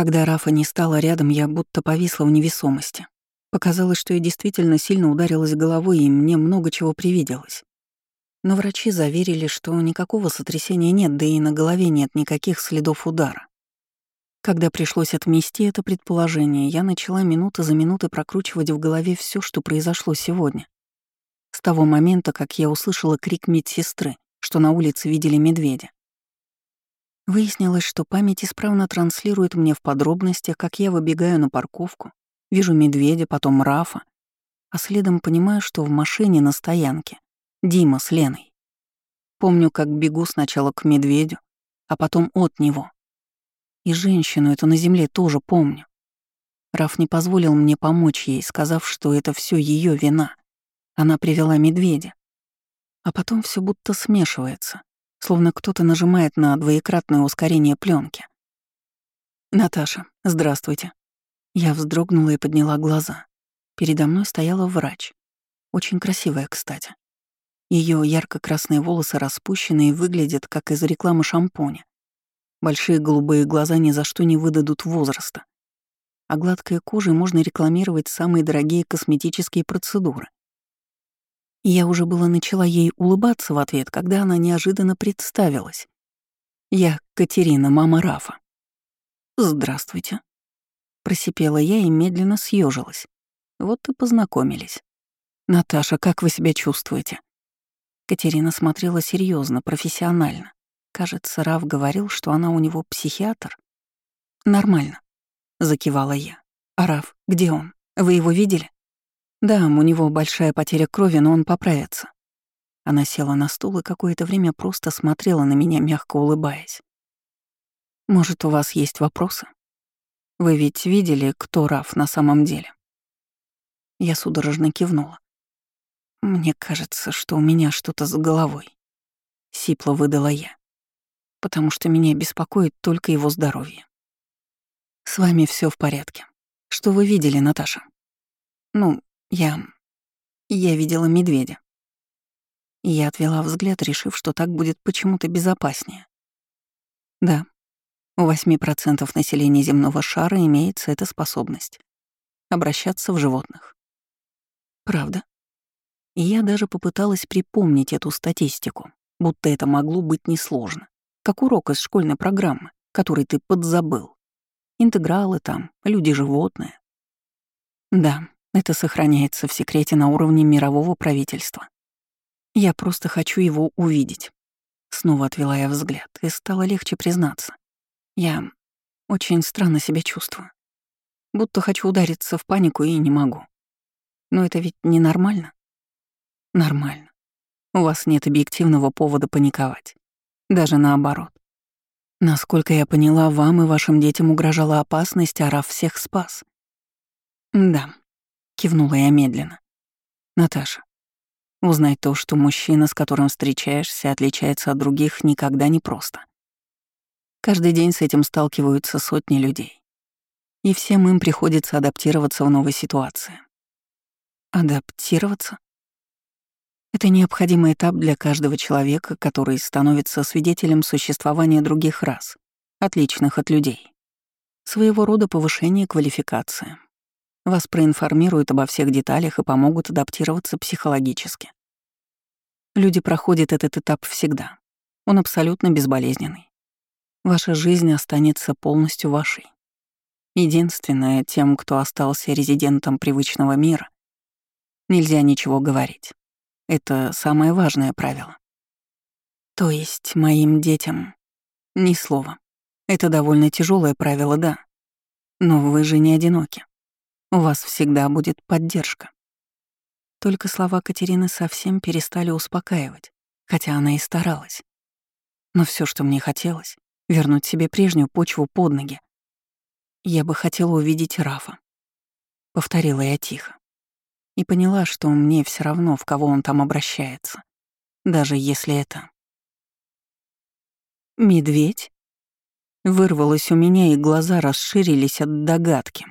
Когда Рафа не стала рядом, я будто повисла в невесомости. Показалось, что я действительно сильно ударилась головой, и мне много чего привиделось. Но врачи заверили, что никакого сотрясения нет, да и на голове нет никаких следов удара. Когда пришлось отмести это предположение, я начала минута за минутой прокручивать в голове все, что произошло сегодня. С того момента, как я услышала крик медсестры, что на улице видели медведя. Выяснилось, что память исправно транслирует мне в подробностях, как я выбегаю на парковку, вижу медведя, потом Рафа, а следом понимаю, что в машине на стоянке Дима с Леной. Помню, как бегу сначала к медведю, а потом от него. И женщину эту на земле тоже помню. Раф не позволил мне помочь ей, сказав, что это все ее вина. Она привела медведя. А потом все будто смешивается, словно кто-то нажимает на двоекратное ускорение пленки. «Наташа, здравствуйте». Я вздрогнула и подняла глаза. Передо мной стояла врач. Очень красивая, кстати. Ее ярко-красные волосы распущены и выглядят, как из рекламы шампуня. Большие голубые глаза ни за что не выдадут возраста. А гладкой кожей можно рекламировать самые дорогие косметические процедуры. Я уже было начала ей улыбаться в ответ, когда она неожиданно представилась. «Я Катерина, мама Рафа». «Здравствуйте», — просипела я и медленно съежилась. Вот и познакомились. «Наташа, как вы себя чувствуете?» Катерина смотрела серьезно, профессионально. Кажется, Рав говорил, что она у него психиатр. «Нормально», — закивала я. «А Рав, где он? Вы его видели?» «Да, у него большая потеря крови, но он поправится». Она села на стул и какое-то время просто смотрела на меня, мягко улыбаясь. «Может, у вас есть вопросы? Вы ведь видели, кто Раф на самом деле?» Я судорожно кивнула. «Мне кажется, что у меня что-то с головой», — сипло выдала я потому что меня беспокоит только его здоровье. С вами все в порядке. Что вы видели, Наташа? Ну, я... Я видела медведя. я отвела взгляд, решив, что так будет почему-то безопаснее. Да, у 8% населения земного шара имеется эта способность — обращаться в животных. Правда? И я даже попыталась припомнить эту статистику, будто это могло быть несложно как урок из школьной программы, который ты подзабыл. Интегралы там, люди-животные. Да, это сохраняется в секрете на уровне мирового правительства. Я просто хочу его увидеть. Снова отвела я взгляд, и стало легче признаться. Я очень странно себя чувствую. Будто хочу удариться в панику и не могу. Но это ведь ненормально? Нормально. У вас нет объективного повода паниковать. Даже наоборот. Насколько я поняла, вам и вашим детям угрожала опасность, а Раф всех спас. Да, кивнула я медленно. Наташа, узнать то, что мужчина, с которым встречаешься, отличается от других, никогда не просто. Каждый день с этим сталкиваются сотни людей. И всем им приходится адаптироваться в новой ситуации. Адаптироваться? Это необходимый этап для каждого человека, который становится свидетелем существования других рас, отличных от людей. Своего рода повышение квалификации. Вас проинформируют обо всех деталях и помогут адаптироваться психологически. Люди проходят этот этап всегда. Он абсолютно безболезненный. Ваша жизнь останется полностью вашей. Единственное, тем, кто остался резидентом привычного мира, нельзя ничего говорить. Это самое важное правило. То есть моим детям ни слова. Это довольно тяжелое правило, да. Но вы же не одиноки. У вас всегда будет поддержка. Только слова Катерины совсем перестали успокаивать, хотя она и старалась. Но все, что мне хотелось, вернуть себе прежнюю почву под ноги. Я бы хотела увидеть Рафа. Повторила я тихо и поняла, что мне все равно, в кого он там обращается, даже если это... «Медведь?» Вырвалось у меня, и глаза расширились от догадки.